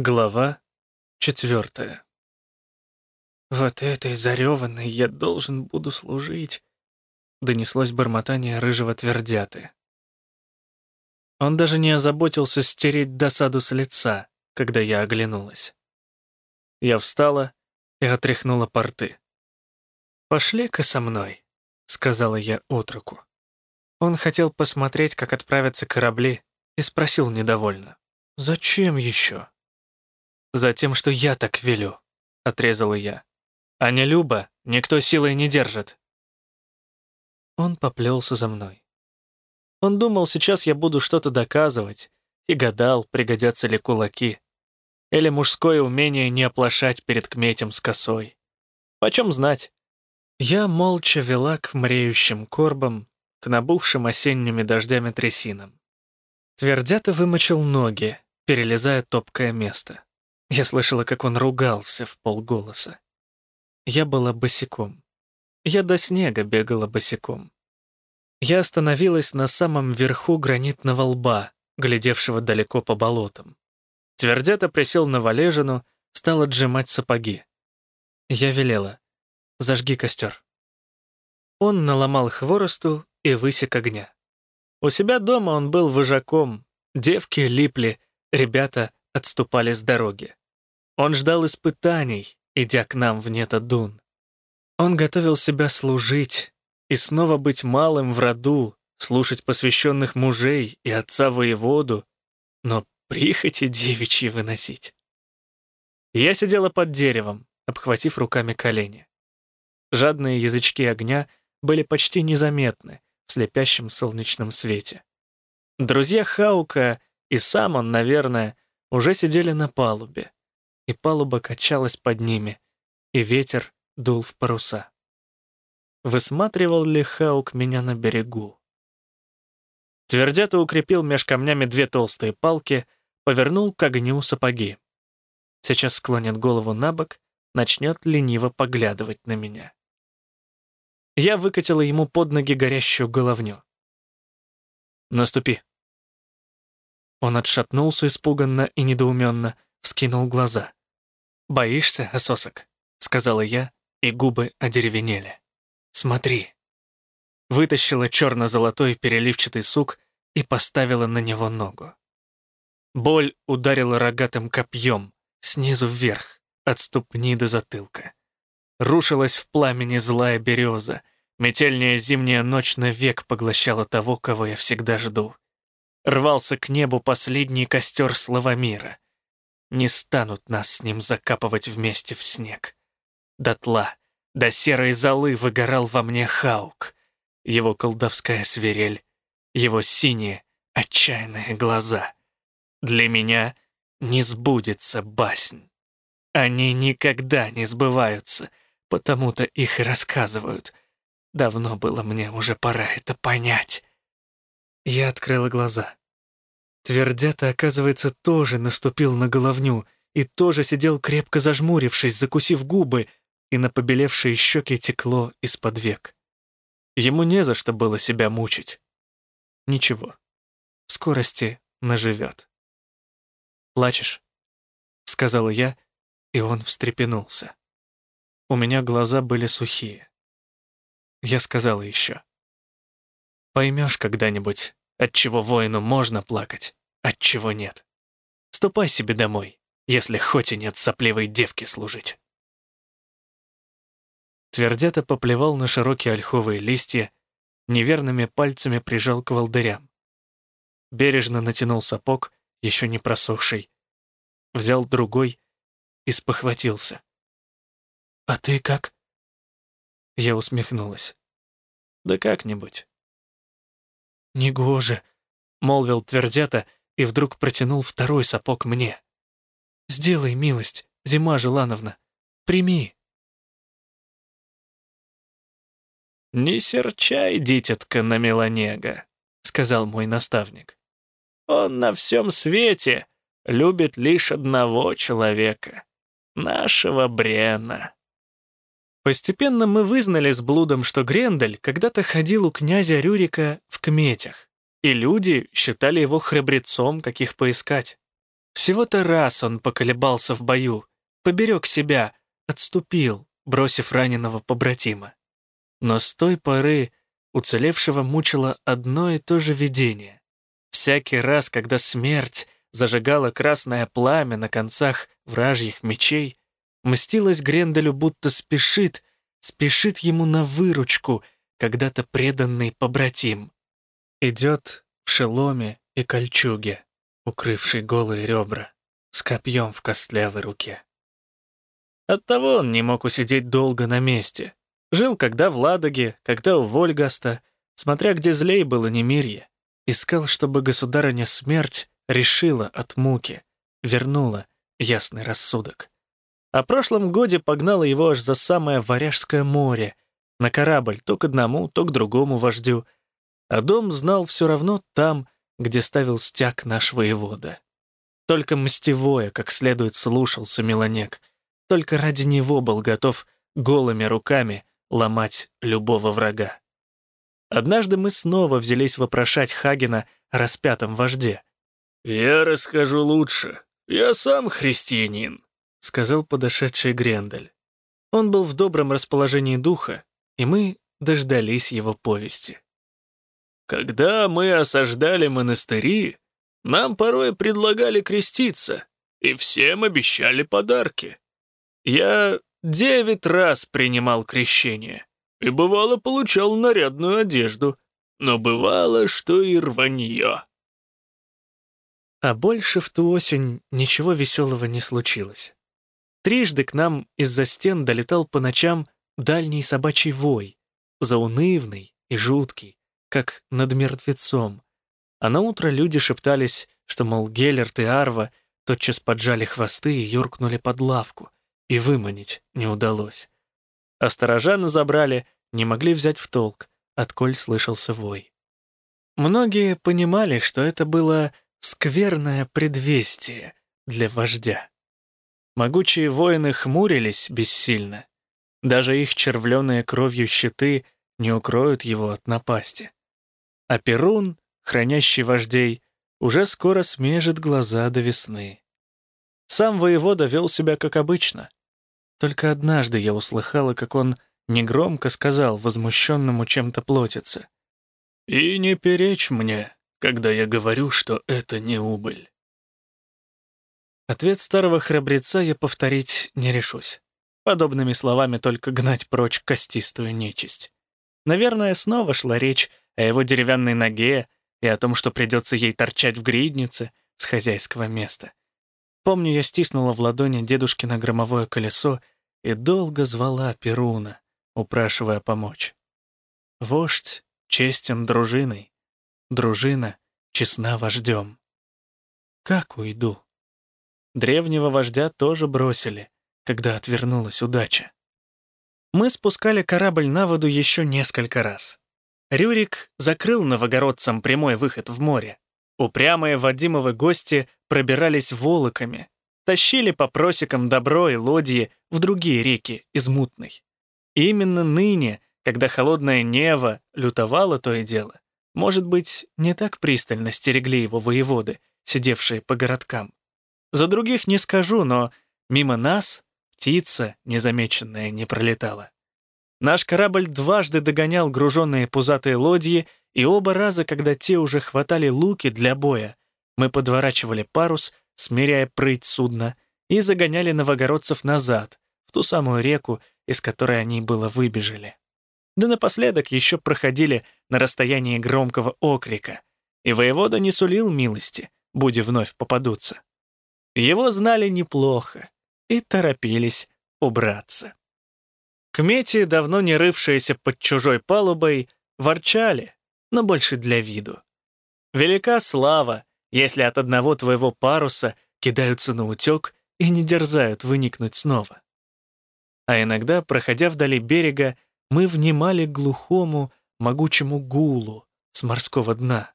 Глава четвертая. «Вот этой зареванной я должен буду служить», — донеслось бормотание рыжего твердяты. Он даже не озаботился стереть досаду с лица, когда я оглянулась. Я встала и отряхнула порты. «Пошли-ка со мной», — сказала я отроку. Он хотел посмотреть, как отправятся корабли, и спросил недовольно. «Зачем еще?» «Затем, что я так велю», — отрезала я. «А не Люба никто силой не держит». Он поплелся за мной. Он думал, сейчас я буду что-то доказывать, и гадал, пригодятся ли кулаки. Или мужское умение не оплошать перед кметем с косой. Почем знать? Я молча вела к мреющим корбам, к набухшим осенними дождями трясинам. Твердято вымочил ноги, перелезая топкое место. Я слышала, как он ругался в полголоса. Я была босиком. Я до снега бегала босиком. Я остановилась на самом верху гранитного лба, глядевшего далеко по болотам. Твердято присел на валежину, стал отжимать сапоги. Я велела. «Зажги костер». Он наломал хворосту и высек огня. У себя дома он был вожаком, девки липли, ребята отступали с дороги. Он ждал испытаний, идя к нам в Нетадун. Он готовил себя служить и снова быть малым в роду, слушать посвященных мужей и отца воеводу, но прихоти девичьи выносить. Я сидела под деревом, обхватив руками колени. Жадные язычки огня были почти незаметны в слепящем солнечном свете. Друзья Хаука и сам он, наверное, уже сидели на палубе, и палуба качалась под ними, и ветер дул в паруса. Высматривал ли Хаук меня на берегу? Твердято укрепил меж камнями две толстые палки, повернул к огню сапоги. Сейчас склонит голову на бок, начнет лениво поглядывать на меня. Я выкатила ему под ноги горящую головню. «Наступи», он отшатнулся испуганно и недоуменно, вскинул глаза. «Боишься, ососок?» — сказала я, и губы одеревенели. «Смотри». Вытащила черно-золотой переливчатый сук и поставила на него ногу. Боль ударила рогатым копьем, снизу вверх, от ступни до затылка. Рушилась в пламени злая береза, метельная зимняя ночь навек поглощала того, кого я всегда жду — рвался к небу последний костер Славомира. Не станут нас с ним закапывать вместе в снег. Дотла, до серой золы выгорал во мне Хаук, его колдовская свирель, его синие, отчаянные глаза. Для меня не сбудется баснь. Они никогда не сбываются, потому-то их и рассказывают. Давно было мне уже пора это понять. Я открыла глаза. Твердята, оказывается, тоже наступил на головню и тоже сидел крепко зажмурившись, закусив губы, и на побелевшие щеки текло из-под век. Ему не за что было себя мучить. Ничего. Скорости наживет. «Плачешь?» — сказала я, и он встрепенулся. У меня глаза были сухие. Я сказала еще. «Поймешь когда-нибудь, от чего воину можно плакать, от чего нет. Ступай себе домой, если хоть и нет сопливой девки служить. Твердято поплевал на широкие ольховые листья, неверными пальцами прижал к волдырям. Бережно натянул сапог, еще не просохший. Взял другой и спохватился. «А ты как?» Я усмехнулась. «Да как-нибудь. «Негоже», — молвил твердята и вдруг протянул второй сапог мне. «Сделай милость, зима Желановна, прими». «Не серчай, дитятка, на Меланега», — сказал мой наставник. «Он на всем свете любит лишь одного человека — нашего Брена». Постепенно мы вызнали с блудом, что Грендель когда-то ходил у князя Рюрика в кметях, и люди считали его храбрецом, каких поискать. Всего-то раз он поколебался в бою, поберег себя, отступил, бросив раненого побратима. Но с той поры уцелевшего мучило одно и то же видение. Всякий раз, когда смерть зажигала красное пламя на концах вражьих мечей, мстилась Гренделю, будто спешит, спешит ему на выручку, когда-то преданный побратим. Идет в шеломе и кольчуге, укрывший голые ребра, с копьем в костлявой руке. Оттого он не мог усидеть долго на месте. Жил когда в Ладоге, когда у Вольгаста, смотря где злей было немирье. Искал, чтобы государыня смерть решила от муки, вернула ясный рассудок. О прошлом годе погнала его аж за самое Варяжское море, на корабль то к одному, то к другому вождю, а дом знал все равно там, где ставил стяг наш воевода. Только мстевое, как следует, слушался Меланек, только ради него был готов голыми руками ломать любого врага. Однажды мы снова взялись вопрошать Хагена о распятом вожде. «Я расскажу лучше. Я сам христианин», — сказал подошедший Грендель. Он был в добром расположении духа, и мы дождались его повести. «Когда мы осаждали монастыри, нам порой предлагали креститься, и всем обещали подарки. Я девять раз принимал крещение, и бывало получал нарядную одежду, но бывало, что и рванье». А больше в ту осень ничего веселого не случилось. Трижды к нам из-за стен долетал по ночам дальний собачий вой, заунывный и жуткий, как над мертвецом. А на утро люди шептались, что, мол, Геллерт и Арва тотчас поджали хвосты и юркнули под лавку, и выманить не удалось. А сторожа забрали, не могли взять в толк, отколь слышался вой. Многие понимали, что это было скверное предвестие для вождя. Могучие воины хмурились бессильно. Даже их червленые кровью щиты не укроют его от напасти. А Перун, хранящий вождей, уже скоро смежит глаза до весны. Сам воевода вел себя как обычно. Только однажды я услыхала, как он негромко сказал возмущенному чем-то плотиться. «И не перечь мне, когда я говорю, что это не убыль». Ответ старого храбреца я повторить не решусь. Подобными словами только гнать прочь костистую нечисть. Наверное, снова шла речь о его деревянной ноге и о том, что придется ей торчать в гриднице с хозяйского места. Помню, я стиснула в ладони дедушкино громовое колесо и долго звала Перуна, упрашивая помочь. Вождь честен дружиной, дружина честна вождем. Как уйду? Древнего вождя тоже бросили, когда отвернулась удача. Мы спускали корабль на воду еще несколько раз. Рюрик закрыл новогородцам прямой выход в море. Упрямые Вадимовы гости пробирались волоками, тащили по просекам добро и лодьи в другие реки из Мутной. И именно ныне, когда холодное Нева лютовало то и дело, может быть, не так пристально стерегли его воеводы, сидевшие по городкам. За других не скажу, но мимо нас птица, незамеченная, не пролетала. Наш корабль дважды догонял груженные пузатые лодьи, и оба раза, когда те уже хватали луки для боя, мы подворачивали парус, смиряя прыть судна, и загоняли новогородцев назад, в ту самую реку, из которой они было выбежали. Да напоследок еще проходили на расстоянии громкого окрика, и воевода не сулил милости, будь вновь попадутся. Его знали неплохо и торопились убраться. Кмети, давно не рывшиеся под чужой палубой, ворчали, но больше для виду. Велика слава, если от одного твоего паруса кидаются на утек и не дерзают выникнуть снова. А иногда, проходя вдали берега, мы внимали глухому, могучему гулу с морского дна.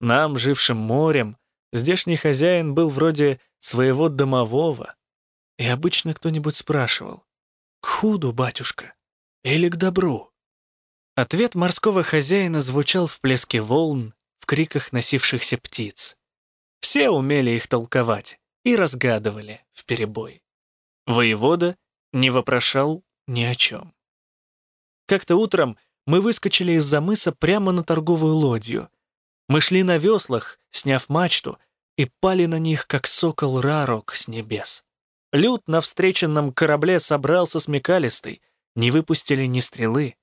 Нам, жившим морем, здешний хозяин был вроде своего домового. И обычно кто-нибудь спрашивал, «К худу, батюшка, или к добру?» Ответ морского хозяина звучал в плеске волн, в криках носившихся птиц. Все умели их толковать и разгадывали в перебой. Воевода не вопрошал ни о чем. Как-то утром мы выскочили из-за мыса прямо на торговую лодью. Мы шли на веслах, сняв мачту, и пали на них, как сокол Рарок с небес. Люд на встреченном корабле собрался смекалистый, не выпустили ни стрелы.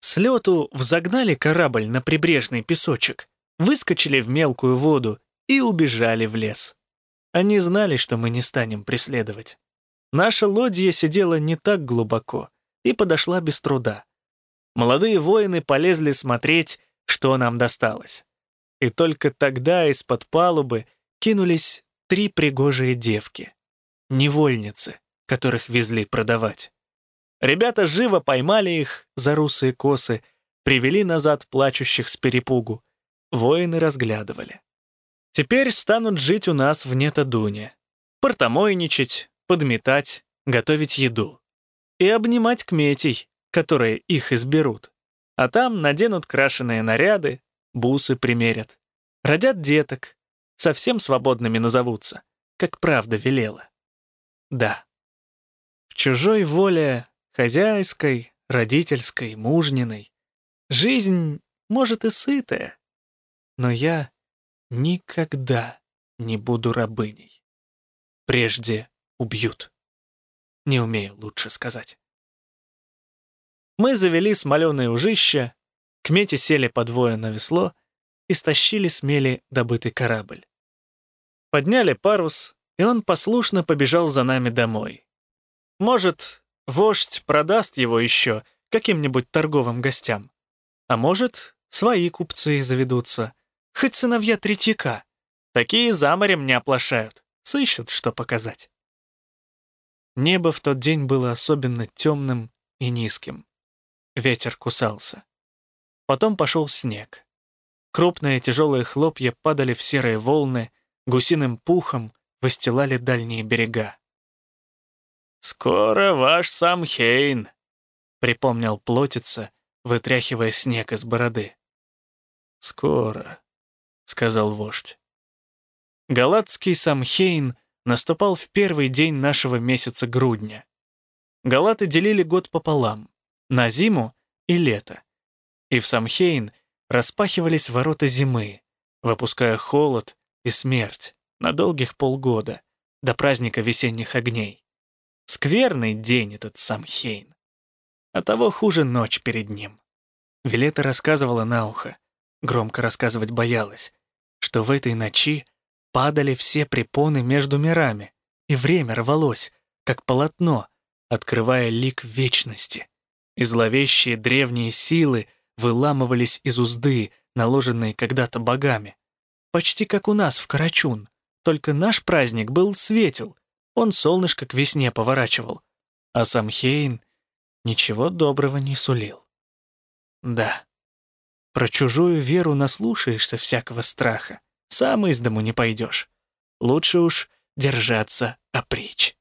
С лету взогнали корабль на прибрежный песочек, выскочили в мелкую воду и убежали в лес. Они знали, что мы не станем преследовать. Наша лодья сидела не так глубоко и подошла без труда. Молодые воины полезли смотреть, что нам досталось. И только тогда из-под палубы кинулись три пригожие девки. Невольницы, которых везли продавать. Ребята живо поймали их за русые косы, привели назад плачущих с перепугу. Воины разглядывали. Теперь станут жить у нас в Нетадуне. Портомойничать, подметать, готовить еду. И обнимать кметей, которые их изберут. А там наденут крашеные наряды, бусы примерят. Родят деток, совсем свободными назовутся, как правда велела. Да. В чужой воле, хозяйской, родительской, мужниной, жизнь, может, и сытая, но я никогда не буду рабыней. Прежде убьют. Не умею лучше сказать. Мы завели смоленое ужище, к мете сели по двое на весло и стащили с добытый корабль. Подняли парус, и он послушно побежал за нами домой. Может, вождь продаст его еще каким-нибудь торговым гостям. А может, свои купцы заведутся, хоть сыновья третьяка. Такие за морем не оплошают, сыщут, что показать. Небо в тот день было особенно темным и низким. Ветер кусался. Потом пошел снег. Крупные тяжелые хлопья падали в серые волны, гусиным пухом выстилали дальние берега. «Скоро ваш Самхейн», — припомнил плотица, вытряхивая снег из бороды. «Скоро», — сказал вождь. Галатский Самхейн наступал в первый день нашего месяца грудня. Галаты делили год пополам на зиму и лето. И в Самхейн распахивались ворота зимы, выпуская холод и смерть на долгих полгода, до праздника весенних огней. Скверный день этот Самхейн. А того хуже ночь перед ним. Вилета рассказывала на ухо, громко рассказывать боялась, что в этой ночи падали все препоны между мирами, и время рвалось, как полотно, открывая лик вечности и зловещие древние силы выламывались из узды, наложенные когда-то богами. Почти как у нас в Карачун, только наш праздник был светел, он солнышко к весне поворачивал, а сам Хейн ничего доброго не сулил. Да, про чужую веру наслушаешься всякого страха, сам из дому не пойдешь. Лучше уж держаться опричь.